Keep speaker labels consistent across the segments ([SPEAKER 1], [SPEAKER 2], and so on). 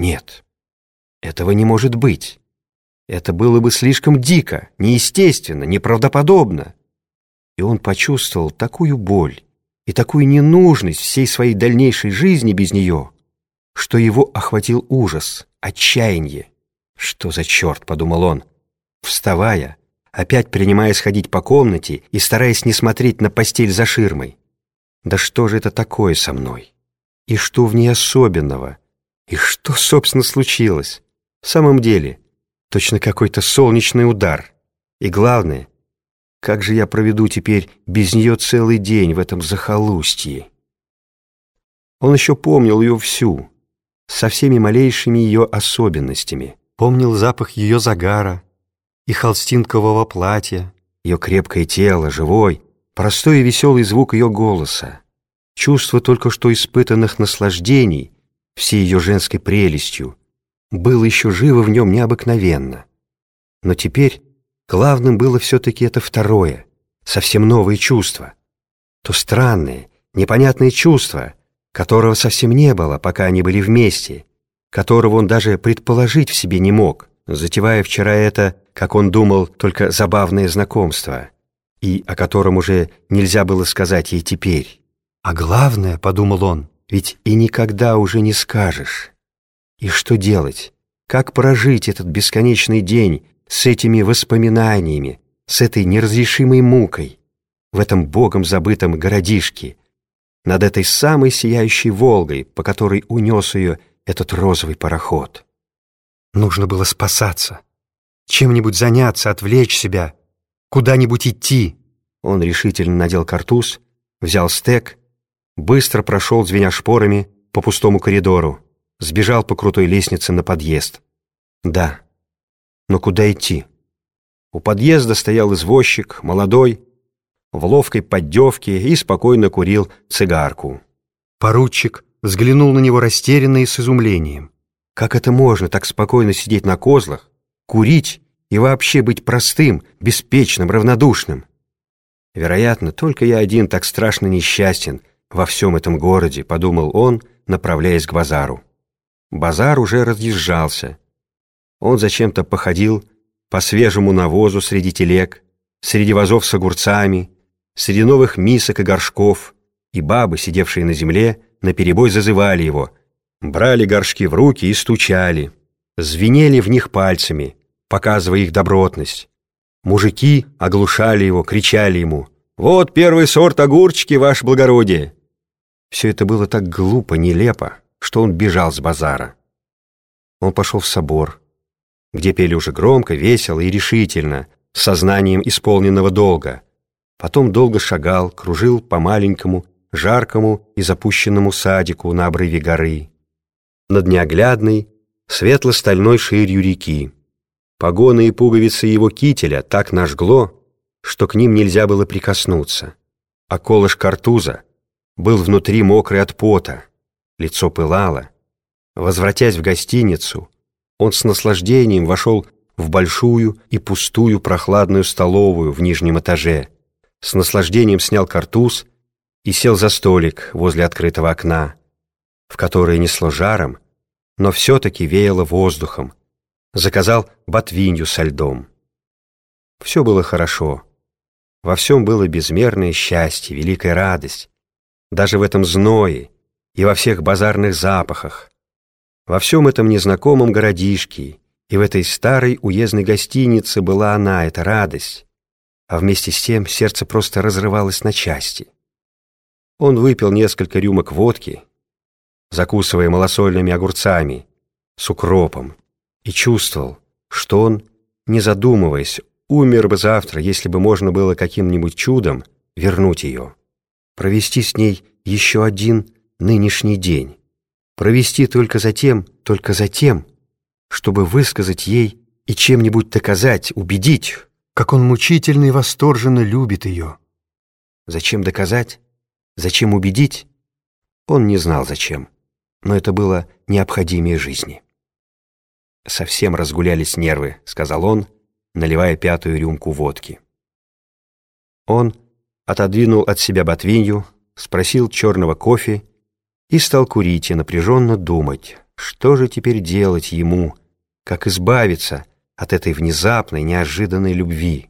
[SPEAKER 1] Нет, этого не может быть. Это было бы слишком дико, неестественно, неправдоподобно. И он почувствовал такую боль и такую ненужность всей своей дальнейшей жизни без нее, что его охватил ужас, отчаяние. «Что за черт?» — подумал он, вставая, опять принимаясь ходить по комнате и стараясь не смотреть на постель за ширмой. «Да что же это такое со мной? И что в ней особенного? И что, собственно, случилось? В самом деле, точно какой-то солнечный удар. И главное, как же я проведу теперь без нее целый день в этом захолустье?» Он еще помнил ее всю, со всеми малейшими ее особенностями. Помнил запах ее загара и холстинкового платья, ее крепкое тело, живой, простой и веселый звук ее голоса, чувство только что испытанных наслаждений всей ее женской прелестью, было еще живо в нем необыкновенно. Но теперь главным было все-таки это второе, совсем новое чувство. То странное, непонятное чувство, которого совсем не было, пока они были вместе, которого он даже предположить в себе не мог, затевая вчера это, как он думал, только забавное знакомство, и о котором уже нельзя было сказать ей теперь. А главное, — подумал он, — ведь и никогда уже не скажешь. И что делать? Как прожить этот бесконечный день с этими воспоминаниями, с этой неразрешимой мукой, в этом богом забытом городишке, над этой самой сияющей Волгой, по которой унес ее этот розовый пароход. Нужно было спасаться, чем-нибудь заняться, отвлечь себя, куда-нибудь идти. Он решительно надел картуз, взял стек, быстро прошел, звеня шпорами, по пустому коридору, сбежал по крутой лестнице на подъезд. Да, но куда идти? У подъезда стоял извозчик, молодой, в ловкой поддевке и спокойно курил цигарку. Поручик взглянул на него растерянно и с изумлением. Как это можно так спокойно сидеть на козлах, курить и вообще быть простым, беспечным, равнодушным? Вероятно, только я один так страшно несчастен во всем этом городе, подумал он, направляясь к базару. Базар уже разъезжался. Он зачем-то походил по свежему навозу среди телег, среди вазов с огурцами, среди новых мисок и горшков, и бабы, сидевшие на земле, наперебой зазывали его, брали горшки в руки и стучали, звенели в них пальцами, показывая их добротность. Мужики оглушали его, кричали ему «Вот первый сорт огурчики, ваше благородие!» Все это было так глупо, нелепо, что он бежал с базара. Он пошел в собор, где пели уже громко, весело и решительно, с сознанием исполненного долга. Потом долго шагал, кружил по маленькому, жаркому и запущенному садику на обрыве горы. Над неоглядной, светло-стальной ширью реки. Погоны и пуговицы его кителя так нажгло, что к ним нельзя было прикоснуться. А колыш картуза был внутри мокрый от пота, лицо пылало. Возвратясь в гостиницу, он с наслаждением вошел в большую и пустую прохладную столовую в нижнем этаже, с наслаждением снял картуз и сел за столик возле открытого окна, в которое несло жаром, но все-таки веяло воздухом, заказал ботвинью со льдом. Все было хорошо. Во всем было безмерное счастье, великая радость. Даже в этом зное и во всех базарных запахах. Во всем этом незнакомом городишке и в этой старой уездной гостинице была она, эта радость. А вместе с тем сердце просто разрывалось на части. Он выпил несколько рюмок водки, закусывая малосольными огурцами, с укропом, и чувствовал, что он, не задумываясь, умер бы завтра, если бы можно было каким-нибудь чудом вернуть ее, провести с ней еще один нынешний день, провести только за тем, только за тем, чтобы высказать ей и чем-нибудь доказать, убедить, как он мучительно и восторженно любит ее. Зачем доказать? Зачем убедить? Он не знал зачем, но это было необходимее жизни. «Совсем разгулялись нервы», — сказал он, наливая пятую рюмку водки. Он отодвинул от себя ботвинью, спросил черного кофе и стал курить и напряженно думать, Что же теперь делать ему, как избавиться от этой внезапной, неожиданной любви?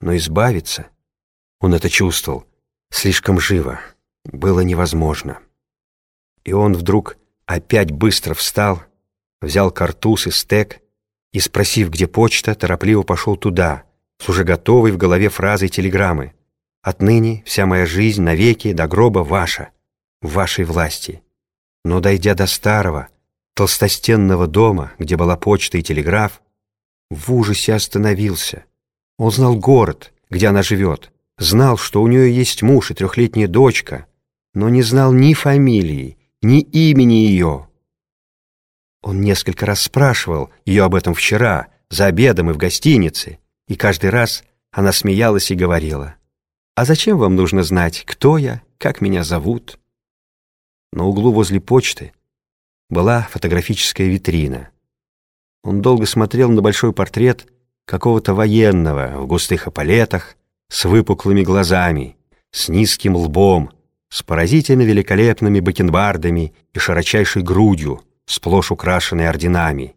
[SPEAKER 1] Но избавиться, он это чувствовал, слишком живо, было невозможно. И он вдруг опять быстро встал, взял картуз и стек и, спросив, где почта, торопливо пошел туда, с уже готовой в голове фразой телеграммы. «Отныне вся моя жизнь навеки до гроба ваша, в вашей власти». Но, дойдя до старого, толстостенного дома, где была почта и телеграф, в ужасе остановился. Он знал город, где она живет, знал, что у нее есть муж и трехлетняя дочка, но не знал ни фамилии, ни имени ее. Он несколько раз спрашивал ее об этом вчера, за обедом и в гостинице, и каждый раз она смеялась и говорила, «А зачем вам нужно знать, кто я, как меня зовут?» На углу возле почты была фотографическая витрина. Он долго смотрел на большой портрет какого-то военного в густых эполетах, с выпуклыми глазами, с низким лбом, с поразительно великолепными бакенбардами и широчайшей грудью, сплошь украшенной орденами.